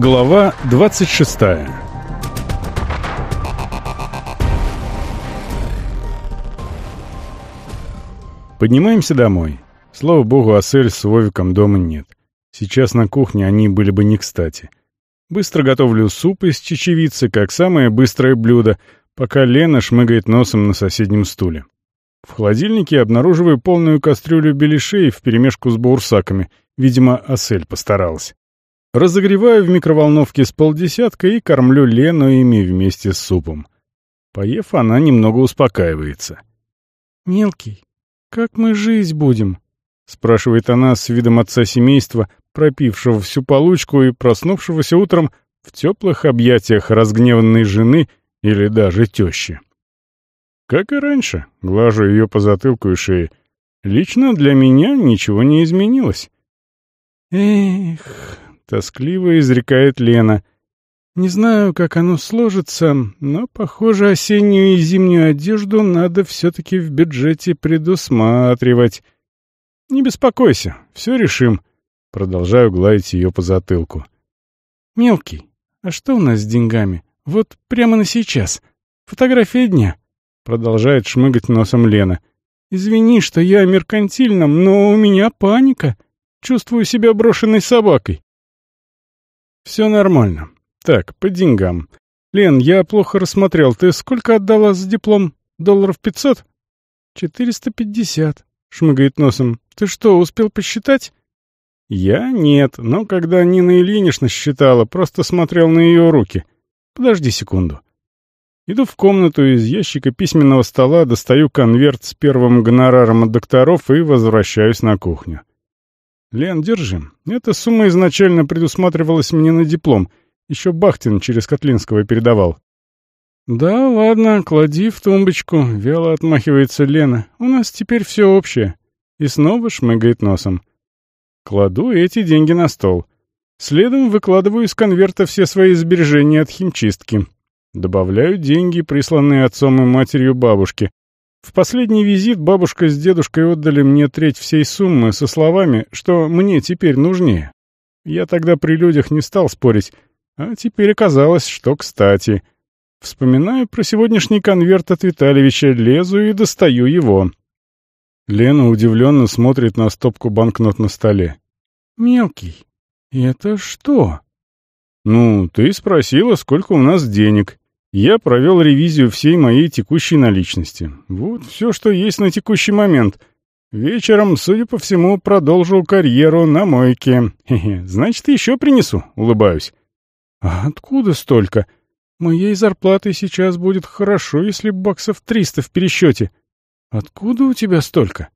Глава 26 Поднимаемся домой. Слава богу, Асель с Вовиком дома нет. Сейчас на кухне они были бы не кстати. Быстро готовлю суп из чечевицы, как самое быстрое блюдо, пока Лена шмыгает носом на соседнем стуле. В холодильнике обнаруживаю полную кастрюлю беляшей вперемешку с баурсаками. Видимо, Асель постаралась. Разогреваю в микроволновке с полдесятка и кормлю Лену ими вместе с супом. Поев, она немного успокаивается. «Мелкий, как мы жить будем?» — спрашивает она с видом отца семейства, пропившего всю получку и проснувшегося утром в теплых объятиях разгневанной жены или даже тещи. Как и раньше, глажу ее по затылку и шее. Лично для меня ничего не изменилось. «Эх...» — тоскливо изрекает Лена. «Не знаю, как оно сложится, но, похоже, осеннюю и зимнюю одежду надо все-таки в бюджете предусматривать. Не беспокойся, все решим». Продолжаю гладить ее по затылку. «Мелкий, а что у нас с деньгами? Вот прямо на сейчас. Фотография дня». Продолжает шмыгать носом Лена. «Извини, что я меркантильном, но у меня паника. Чувствую себя брошенной собакой». «Все нормально. Так, по деньгам. Лен, я плохо рассмотрел. Ты сколько отдала за диплом? Долларов пятьсот?» «Четыреста пятьдесят», — шмыгает носом. «Ты что, успел посчитать?» «Я нет, но когда Нина Ильинична считала, просто смотрел на ее руки. Подожди секунду». Иду в комнату, из ящика письменного стола достаю конверт с первым гонораром от докторов и возвращаюсь на кухню. «Лен, держи. Эта сумма изначально предусматривалась мне на диплом. Еще Бахтин через Котлинского передавал». «Да, ладно, клади в тумбочку», — вяло отмахивается Лена. «У нас теперь все общее». И снова шмыгает носом. Кладу эти деньги на стол. Следом выкладываю из конверта все свои сбережения от химчистки. Добавляю деньги, присланные отцом и матерью бабушки. В последний визит бабушка с дедушкой отдали мне треть всей суммы со словами, что мне теперь нужнее. Я тогда при людях не стал спорить, а теперь оказалось, что кстати. Вспоминаю про сегодняшний конверт от Витальевича, лезу и достаю его. Лена удивленно смотрит на стопку банкнот на столе. «Мелкий, это что?» «Ну, ты спросила, сколько у нас денег. Я провел ревизию всей моей текущей наличности. Вот все, что есть на текущий момент. Вечером, судя по всему, продолжу карьеру на мойке. Хе-хе, значит, еще принесу», — улыбаюсь. «А откуда столько? Моей зарплатой сейчас будет хорошо, если баксов триста в пересчете. «Откуда у тебя столько?»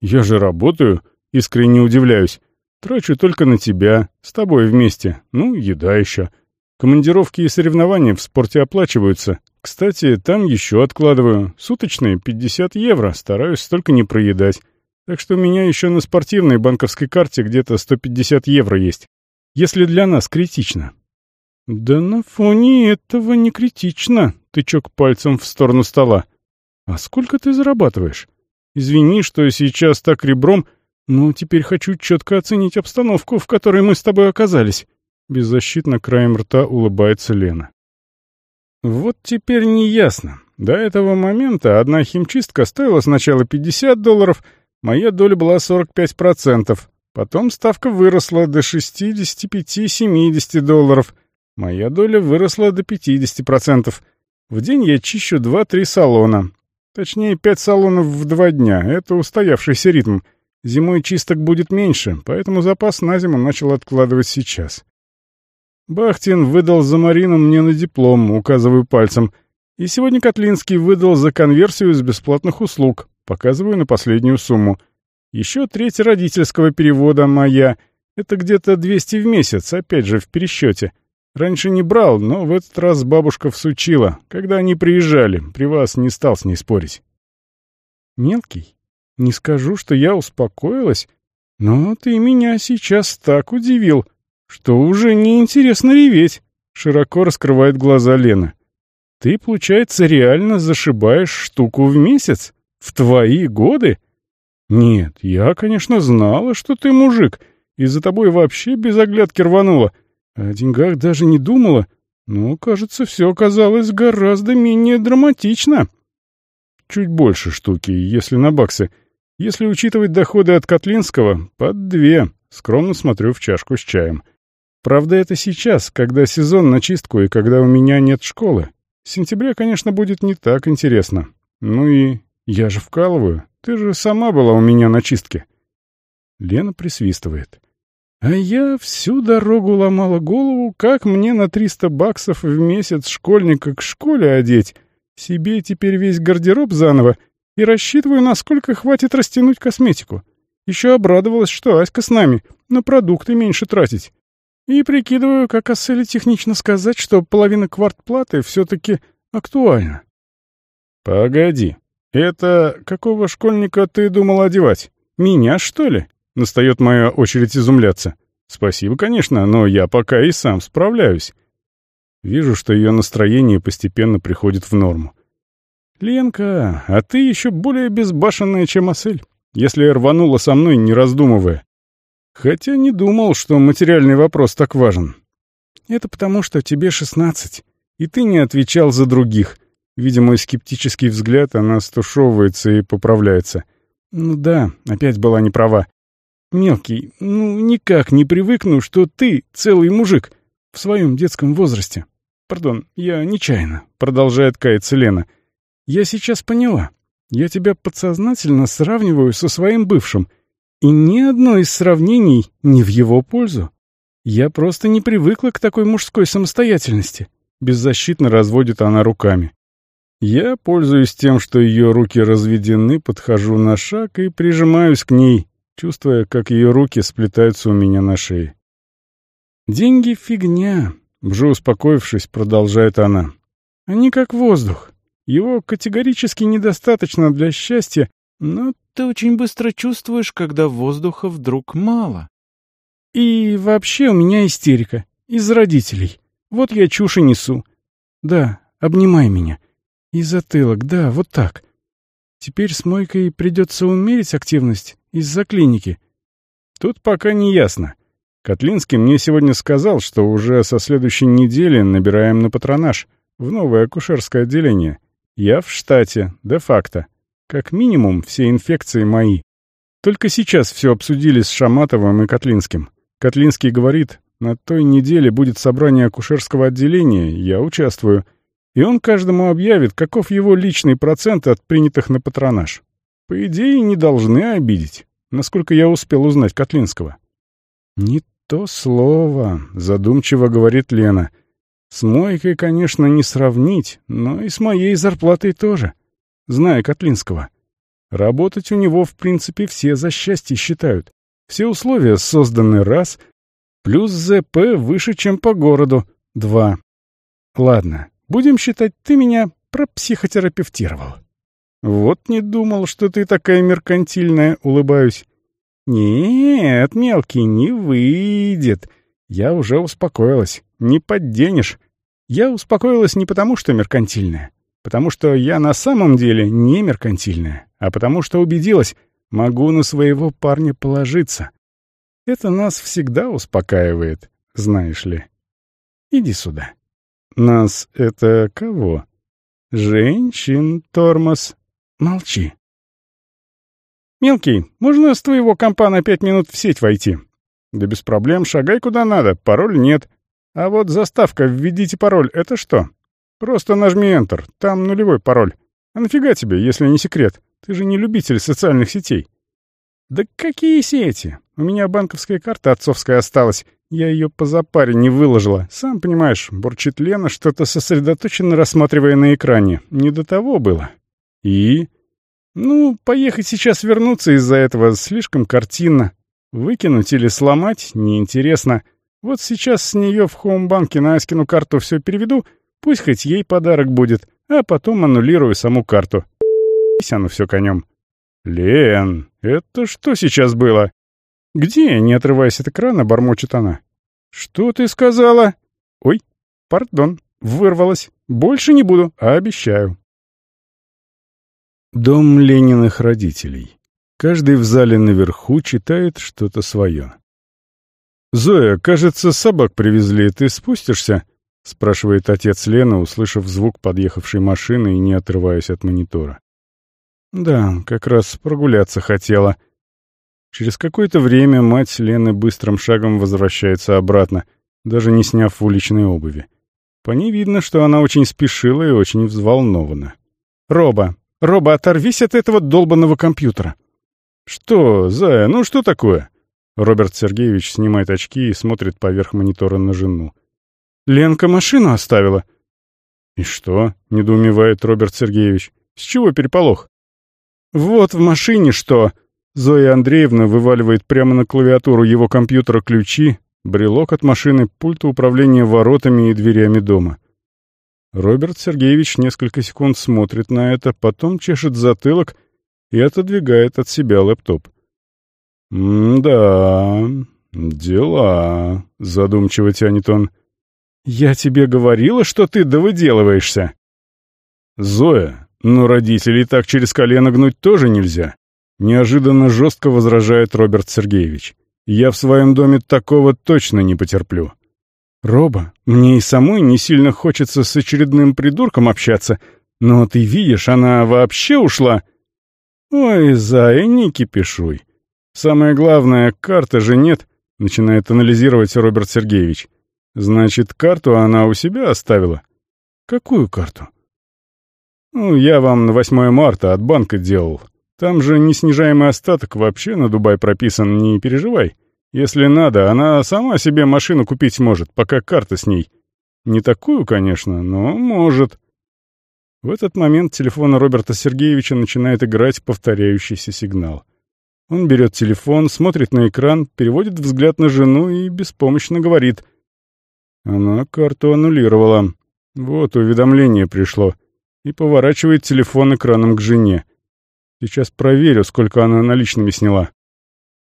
«Я же работаю», — искренне удивляюсь. «Трачу только на тебя, с тобой вместе. Ну, еда еще. Командировки и соревнования в спорте оплачиваются. Кстати, там еще откладываю. Суточные 50 евро, стараюсь столько не проедать. Так что у меня еще на спортивной банковской карте где-то 150 евро есть. Если для нас критично». «Да на фоне этого не критично», — тычок пальцем в сторону стола. «А сколько ты зарабатываешь? Извини, что сейчас так ребром, но теперь хочу четко оценить обстановку, в которой мы с тобой оказались». Беззащитно краем рта улыбается Лена. Вот теперь не ясно. До этого момента одна химчистка стоила сначала 50 долларов, моя доля была 45%. Потом ставка выросла до 65-70 долларов. Моя доля выросла до 50%. В день я чищу 2-3 салона. Точнее, пять салонов в два дня. Это устоявшийся ритм. Зимой чисток будет меньше, поэтому запас на зиму начал откладывать сейчас. Бахтин выдал за Марину мне на диплом, указываю пальцем. И сегодня Котлинский выдал за конверсию из бесплатных услуг, показываю на последнюю сумму. Еще треть родительского перевода моя. Это где-то 200 в месяц, опять же, в пересчете. Раньше не брал, но в этот раз бабушка всучила. Когда они приезжали, при вас не стал с ней спорить. Мелкий, не скажу, что я успокоилась, но ты меня сейчас так удивил, что уже неинтересно реветь. Широко раскрывает глаза Лена. Ты, получается, реально зашибаешь штуку в месяц? В твои годы? Нет, я, конечно, знала, что ты мужик, и за тобой вообще без оглядки рванула. О деньгах даже не думала, но, кажется, все оказалось гораздо менее драматично. Чуть больше штуки, если на баксы. Если учитывать доходы от Котлинского, под две. Скромно смотрю в чашку с чаем. Правда, это сейчас, когда сезон на чистку и когда у меня нет школы. В сентябре, конечно, будет не так интересно. Ну и я же вкалываю. Ты же сама была у меня на чистке. Лена присвистывает. А я всю дорогу ломала голову, как мне на 300 баксов в месяц школьника к школе одеть, себе теперь весь гардероб заново, и рассчитываю, насколько хватит растянуть косметику. Еще обрадовалась, что Аська с нами, на продукты меньше тратить. И прикидываю, как Асселе технично сказать, что половина квартплаты все-таки актуальна. «Погоди, это какого школьника ты думал одевать? Меня, что ли?» Настает моя очередь изумляться. «Спасибо, конечно, но я пока и сам справляюсь». Вижу, что ее настроение постепенно приходит в норму. «Ленка, а ты еще более безбашенная, чем Асель, если рванула со мной, не раздумывая. Хотя не думал, что материальный вопрос так важен. Это потому, что тебе шестнадцать, и ты не отвечал за других. Видимо, скептический взгляд, она стушевывается и поправляется. Ну да, опять была не права. Мелкий, ну никак не привыкну, что ты целый мужик в своем детском возрасте. Пардон, я нечаянно, продолжает каяться Лена. Я сейчас поняла. Я тебя подсознательно сравниваю со своим бывшим — и ни одно из сравнений не в его пользу. Я просто не привыкла к такой мужской самостоятельности. Беззащитно разводит она руками. Я, пользуюсь тем, что ее руки разведены, подхожу на шаг и прижимаюсь к ней, чувствуя, как ее руки сплетаются у меня на шее. «Деньги — фигня», — уже успокоившись, продолжает она. «Они как воздух. Его категорически недостаточно для счастья, но ты очень быстро чувствуешь, когда воздуха вдруг мало. И вообще у меня истерика. Из родителей. Вот я чушь и несу. Да, обнимай меня. И затылок, да, вот так. Теперь с мойкой придется умерить активность из-за клиники. Тут пока не ясно. Котлинский мне сегодня сказал, что уже со следующей недели набираем на патронаж, в новое акушерское отделение. Я в штате, де-факто. Как минимум, все инфекции мои. Только сейчас все обсудили с Шаматовым и Котлинским. Котлинский говорит, на той неделе будет собрание акушерского отделения, я участвую. И он каждому объявит, каков его личный процент от принятых на патронаж. По идее, не должны обидеть, насколько я успел узнать Котлинского. «Не то слово», — задумчиво говорит Лена. «С мойкой, конечно, не сравнить, но и с моей зарплатой тоже зная Котлинского. Работать у него, в принципе, все за счастье считают. Все условия созданы раз, плюс ЗП выше, чем по городу, два. Ладно, будем считать, ты меня пропсихотерапевтировал. Вот не думал, что ты такая меркантильная, улыбаюсь. Нет, мелкий, не выйдет. Я уже успокоилась, не подденешь. Я успокоилась не потому, что меркантильная. Потому что я на самом деле не меркантильная, а потому что убедилась, могу на своего парня положиться. Это нас всегда успокаивает, знаешь ли. Иди сюда. Нас это кого? Женщин, тормоз. Молчи. «Мелкий, можно с твоего компа на пять минут в сеть войти?» «Да без проблем, шагай куда надо, пароль нет. А вот заставка «Введите пароль» — это что?» Просто нажми Enter, там нулевой пароль. А нафига тебе, если не секрет? Ты же не любитель социальных сетей. Да какие сети? У меня банковская карта отцовская осталась. Я ее по запаре не выложила. Сам понимаешь, бурчит Лена, что-то сосредоточенно рассматривая на экране. Не до того было. И? Ну, поехать сейчас вернуться из-за этого слишком картинно. Выкинуть или сломать — неинтересно. Вот сейчас с нее в хоумбанке на Аськину карту все переведу — Пусть хоть ей подарок будет, а потом аннулирую саму карту. Оно все конем. «Лен, это что сейчас было?» «Где?» — не отрываясь от экрана, бормочет она. «Что ты сказала?» «Ой, пардон, вырвалась. Больше не буду, обещаю». Дом Лениных родителей. Каждый в зале наверху читает что-то свое. «Зоя, кажется, собак привезли. Ты спустишься?» — спрашивает отец Лены, услышав звук подъехавшей машины и не отрываясь от монитора. «Да, как раз прогуляться хотела». Через какое-то время мать Лены быстрым шагом возвращается обратно, даже не сняв уличной обуви. По ней видно, что она очень спешила и очень взволнована. «Роба, Роба, оторвись от этого долбанного компьютера!» «Что, Зая, ну что такое?» Роберт Сергеевич снимает очки и смотрит поверх монитора на жену. «Ленка машину оставила». «И что?» — недоумевает Роберт Сергеевич. «С чего переполох?» «Вот в машине что!» Зоя Андреевна вываливает прямо на клавиатуру его компьютера ключи, брелок от машины, пульта управления воротами и дверями дома. Роберт Сергеевич несколько секунд смотрит на это, потом чешет затылок и отодвигает от себя лэптоп. «Да, дела», — задумчиво тянет он. «Я тебе говорила, что ты довыделываешься». «Зоя, но родителей так через колено гнуть тоже нельзя», — неожиданно жестко возражает Роберт Сергеевич. «Я в своем доме такого точно не потерплю». «Роба, мне и самой не сильно хочется с очередным придурком общаться, но ты видишь, она вообще ушла...» «Ой, зая, не кипишуй. Самое главное, карты же нет», — начинает анализировать Роберт Сергеевич. «Значит, карту она у себя оставила?» «Какую карту?» «Ну, я вам на 8 марта от банка делал. Там же неснижаемый остаток вообще на Дубай прописан, не переживай. Если надо, она сама себе машину купить может, пока карта с ней. Не такую, конечно, но может». В этот момент телефон Роберта Сергеевича начинает играть повторяющийся сигнал. Он берет телефон, смотрит на экран, переводит взгляд на жену и беспомощно говорит. Она карту аннулировала. Вот уведомление пришло. И поворачивает телефон экраном к жене. Сейчас проверю, сколько она наличными сняла.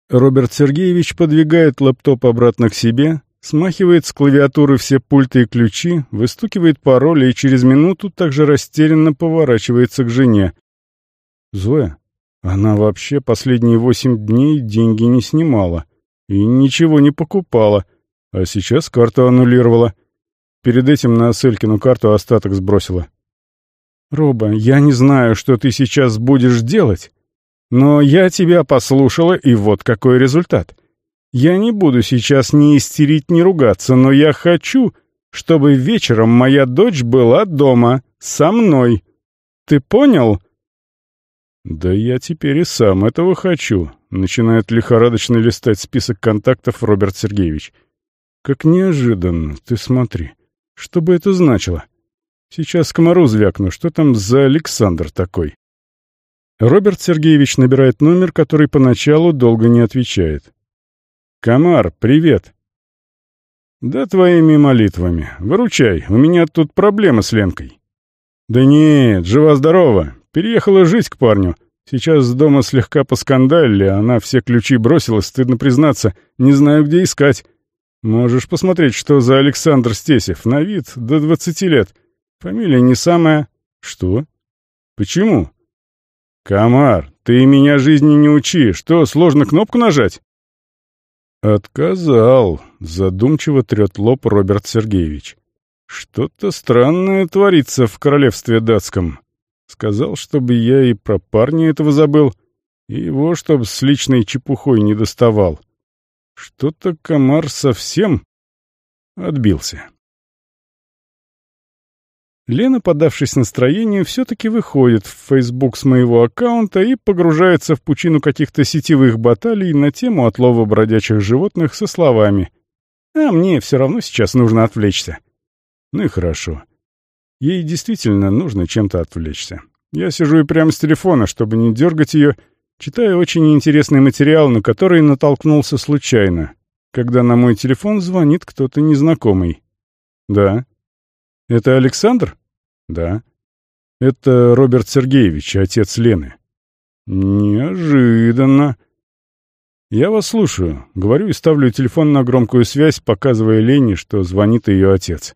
Роберт Сергеевич подвигает лэптоп обратно к себе, смахивает с клавиатуры все пульты и ключи, выстукивает пароль и через минуту также растерянно поворачивается к жене. «Зоя, она вообще последние восемь дней деньги не снимала и ничего не покупала, а сейчас карту аннулировала. Перед этим на Селькину карту остаток сбросила. «Роба, я не знаю, что ты сейчас будешь делать, но я тебя послушала, и вот какой результат. Я не буду сейчас ни истерить, ни ругаться, но я хочу, чтобы вечером моя дочь была дома, со мной. Ты понял?» «Да я теперь и сам этого хочу», — начинает лихорадочно листать список контактов Роберт Сергеевич. «Как неожиданно, ты смотри. Что бы это значило? Сейчас комару звякну, что там за Александр такой?» Роберт Сергеевич набирает номер, который поначалу долго не отвечает. «Комар, привет!» «Да твоими молитвами. Выручай, у меня тут проблема с Ленкой». «Да нет, жива-здорова. Переехала жить к парню. Сейчас с дома слегка поскандалили, она все ключи бросила, стыдно признаться, не знаю, где искать. Можешь посмотреть, что за Александр Стесев, на вид до двадцати лет. Фамилия не самая... Что? Почему? Комар, ты меня жизни не учи, что, сложно кнопку нажать? Отказал, задумчиво трет лоб Роберт Сергеевич. Что-то странное творится в королевстве датском. Сказал, чтобы я и про парня этого забыл, и его, чтоб с личной чепухой не доставал. Что-то комар совсем отбился. Лена, подавшись настроению, все-таки выходит в Facebook с моего аккаунта и погружается в пучину каких-то сетевых баталий на тему отлова бродячих животных со словами «А мне все равно сейчас нужно отвлечься». Ну и хорошо. Ей действительно нужно чем-то отвлечься. Я сижу и прямо с телефона, чтобы не дергать ее, читаю очень интересный материал, на который натолкнулся случайно, когда на мой телефон звонит кто-то незнакомый. «Да». «Это Александр?» «Да». «Это Роберт Сергеевич, отец Лены». «Неожиданно». «Я вас слушаю», — говорю и ставлю телефон на громкую связь, показывая Лене, что звонит ее отец.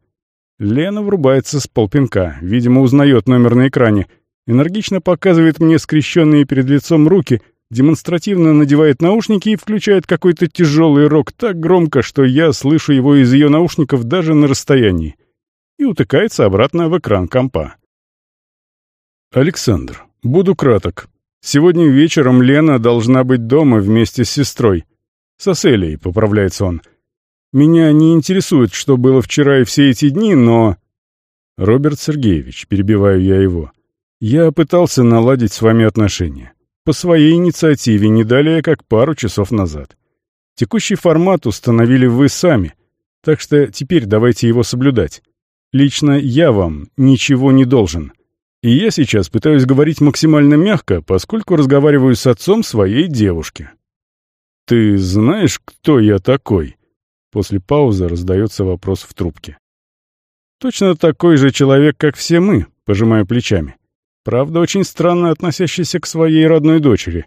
Лена врубается с полпинка, видимо, узнает номер на экране, энергично показывает мне скрещенные перед лицом руки, демонстративно надевает наушники и включает какой-то тяжелый рок так громко, что я слышу его из ее наушников даже на расстоянии, и утыкается обратно в экран компа. «Александр, буду краток. Сегодня вечером Лена должна быть дома вместе с сестрой. С Аселией, поправляется он. Меня не интересует, что было вчера и все эти дни, но... Роберт Сергеевич, перебиваю я его. Я пытался наладить с вами отношения. По своей инициативе не далее, как пару часов назад. Текущий формат установили вы сами, так что теперь давайте его соблюдать. Лично я вам ничего не должен. И я сейчас пытаюсь говорить максимально мягко, поскольку разговариваю с отцом своей девушки. «Ты знаешь, кто я такой?» После паузы раздается вопрос в трубке. «Точно такой же человек, как все мы», — пожимая плечами. Правда, очень странно относящийся к своей родной дочери.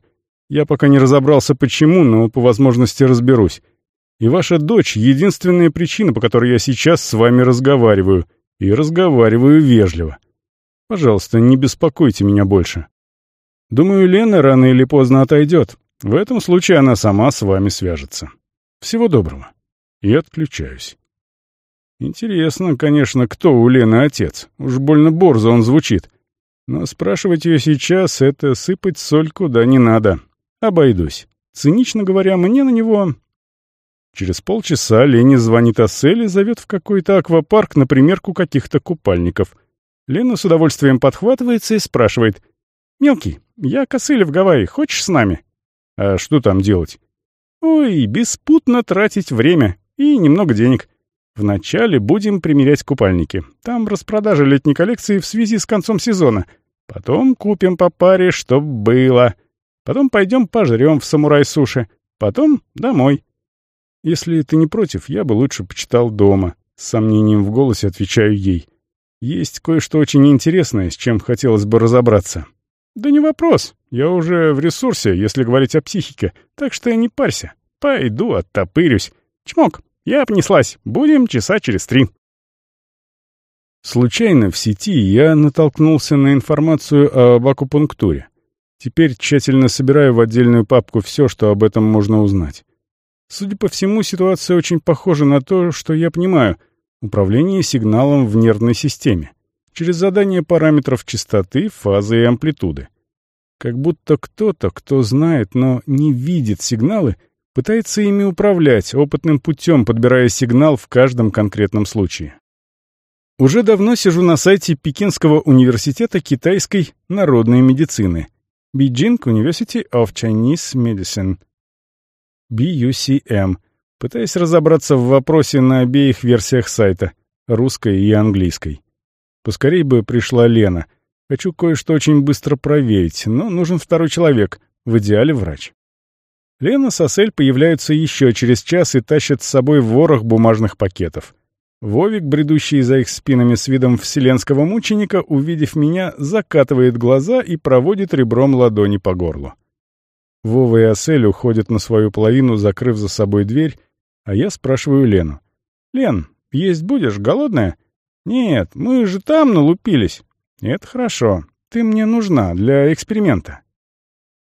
Я пока не разобрался, почему, но по возможности разберусь. И ваша дочь — единственная причина, по которой я сейчас с вами разговариваю. И разговариваю вежливо. Пожалуйста, не беспокойте меня больше. Думаю, Лена рано или поздно отойдет. В этом случае она сама с вами свяжется. Всего доброго. И отключаюсь. Интересно, конечно, кто у Лены отец. Уж больно борзо он звучит. Но спрашивать ее сейчас — это сыпать соль куда не надо. Обойдусь. Цинично говоря, мне на него... Через полчаса Лене звонит Ассель и зовет в какой-то аквапарк на примерку каких-то купальников — Лена с удовольствием подхватывается и спрашивает. «Мелкий, я косыля в Гавайи, хочешь с нами?» «А что там делать?» «Ой, беспутно тратить время и немного денег. Вначале будем примерять купальники. Там распродажа летней коллекции в связи с концом сезона. Потом купим по паре, чтоб было. Потом пойдем пожрем в самурай-суши. Потом домой». «Если ты не против, я бы лучше почитал дома», — с сомнением в голосе отвечаю ей. Есть кое-что очень интересное, с чем хотелось бы разобраться. Да не вопрос. Я уже в ресурсе, если говорить о психике, так что не парься. Пойду оттопырюсь. Чмок, я обнеслась. Будем часа через три. Случайно в сети я натолкнулся на информацию об акупунктуре. Теперь тщательно собираю в отдельную папку все, что об этом можно узнать. Судя по всему, ситуация очень похожа на то, что я понимаю — Управление сигналом в нервной системе. Через задание параметров частоты, фазы и амплитуды. Как будто кто-то, кто знает, но не видит сигналы, пытается ими управлять опытным путем, подбирая сигнал в каждом конкретном случае. Уже давно сижу на сайте Пекинского университета китайской народной медицины Beijing University of Chinese Medicine BUCM пытаясь разобраться в вопросе на обеих версиях сайта, русской и английской. Поскорей бы пришла Лена. Хочу кое-что очень быстро проверить, но нужен второй человек, в идеале врач. Лена с Асель появляются еще через час и тащат с собой ворох бумажных пакетов. Вовик, бредущий за их спинами с видом вселенского мученика, увидев меня, закатывает глаза и проводит ребром ладони по горлу. Вова и Асель уходят на свою половину, закрыв за собой дверь, а я спрашиваю Лену. «Лен, есть будешь? Голодная?» «Нет, мы же там налупились». «Это хорошо. Ты мне нужна для эксперимента.